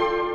Bye.